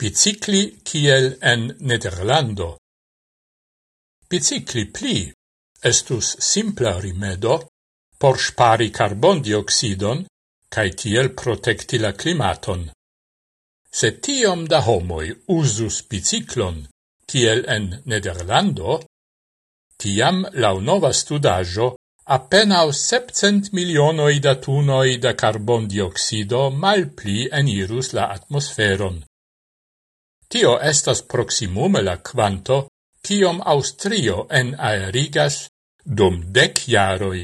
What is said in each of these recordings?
Bicicli kiel en Nederlando. Bicicli pli estus simpla rimedo por spari carbon dioxidon cae tiel protecti la climaton. Se tiom da homoi usus biciclon, kiel en Nederlando, tiam lau nova studajo appenao 700 milionoi da tunoi da carbon dioxido mal pli enirus la atmosferon. Tio estas proximume la quanto kiom Austrio en aerigas dum dec jaroi.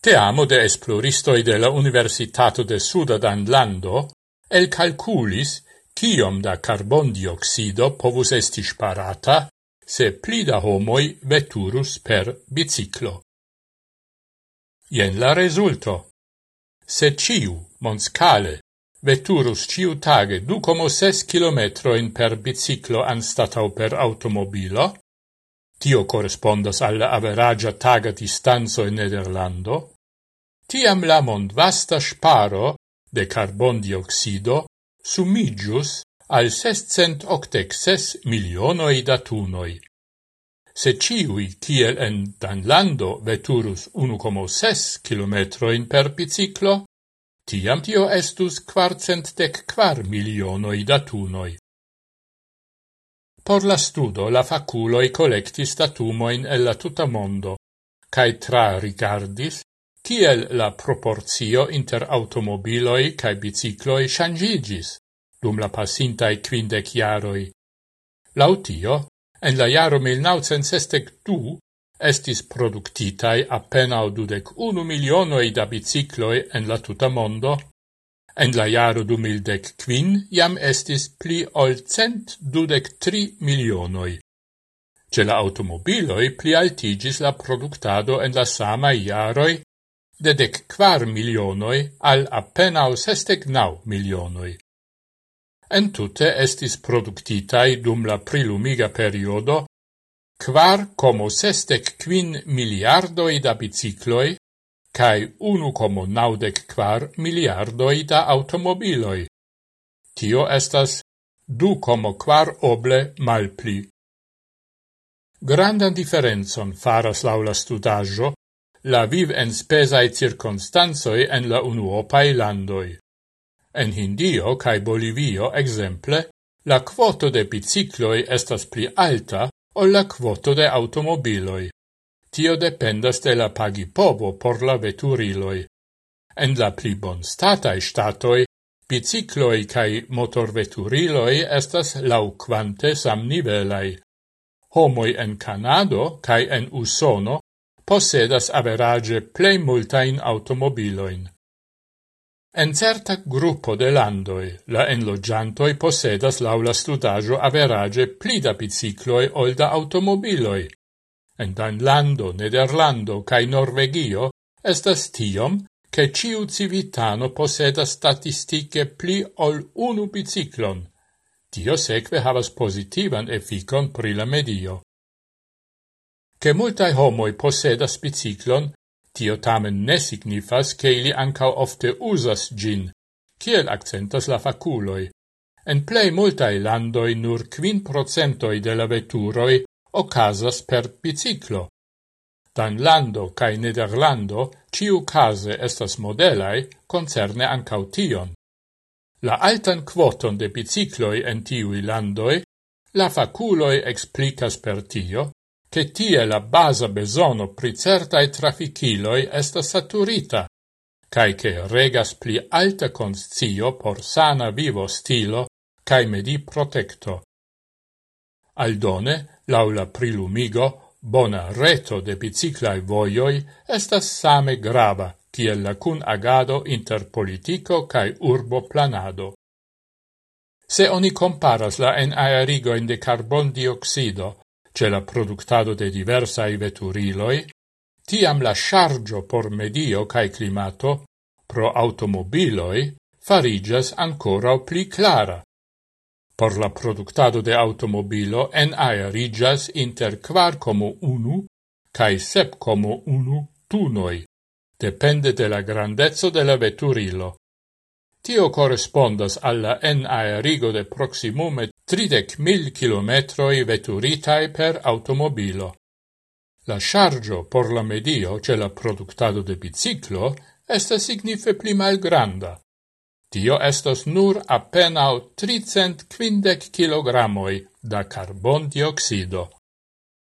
Te amo de esploristoi de la Universitato de Suda Danlando el calculis kiom da carbon dioxido povus esti sparata se pli da homoi veturus per biciclo. Ien la resulto. Se ciu, monscale, veturus ciu tage du como ses kilometroin per biciclo anstatau per automobilo, tio correspondas alla averagia taga distanzo in Nederlando, tiam la mond vasta sparo de carbon dioxido sumigius al 686 milionoi datunoi. Se ciui, kiel en Danlando, veturus 1,6 kilometroin per biciclo, tiam tio estus quarcentdec quar milionoi datunoi. Por la studo la faculoi collectis datumoin el la tuta mondo, cae tra rigardis, kiel la proporzio inter automobiloi cae bicicloi shangigis dum la passintai quindec jaroi. Lautio, en la jaro 1962 estis productitai appenao dudec unu milionoi da bicicloi en la tuta mondo, en la jaro du mildec quin jam estis pli ol cent dudec tri milionoi. Ce la automobiloi pli altigis la productado en la sama jaroi de dec quar milionoi al appenao sestec nau milionoi. En tute estis productitai dum la prilumiga periodo quar como sestec quin miliardoi da bicicloi, cae unu como naudec quar miliardoi da automobiloi. Tio estas du como quar oble malpli. Grandan differenzon faras laula studaggio la viv en spesae circonstanzoi en la unuopae landoi. En Hindio cae Bolivio exemple, la quoto de bicicloi estas pli alta ol la quoto de automobiloi. Tio dependas de la pagipovo por la veturiloi. En la pli bon statai statoi, bicicloi cae motorveturiloi estas lauquante samnivelai. Homoi en Canado cae en Usono posedas average plei multain automobiloin. En certa gruppo de landoi la enlogiantoi posedas laula studajo average pli da bicicloi ol da automobiloi. En Danlando, Nederlando cae Norvegio estas tiom che ciu civitano posedas statistiche pli ol unu biciclon. Tio seque havas positivan efficon pri la medio. Che multae homoi posedas biciclon Tio tamen ne signifas che ili ancao ofte usas gin, kiel accentas la faculoi. En plei multae landoi nur quin procentoi de la veturoi ocasas per biciclo. Danlando cae Nederlando ciu case estas modelai concerne ancao tion. La altan quoton de bicicloi en tiui landoi la faculoi explicas per tio, che tie la basa besono pri certae traficiloi esta saturita, cae che regas pli alta conscio por sana vivo stilo cae medi protecto. Aldone, laula prilumigo, bona reto de biciclae voioi estas same grava, kiel la cun agado inter politico cae urbo planado. Se oni comparas la en aerigoin de carbon dioxido ce la productado de diversae veturiloi, tiam la chargio por medio cae climato pro automobiloi farigas ancora pli clara. Por la productado de automobilo en aerigas inter quar como unu cae sep como unu tunoi, depende de la grandezzo de la veturilo. Tio correspondas alla enaerigo de proximume 30.000 kilometroi veturitai per automobilo. La chargio por la medio ce la productado de biciclo estas signife pli malgranda. Tio estas nur appenao 350 kilogramoi da carbon dioxido.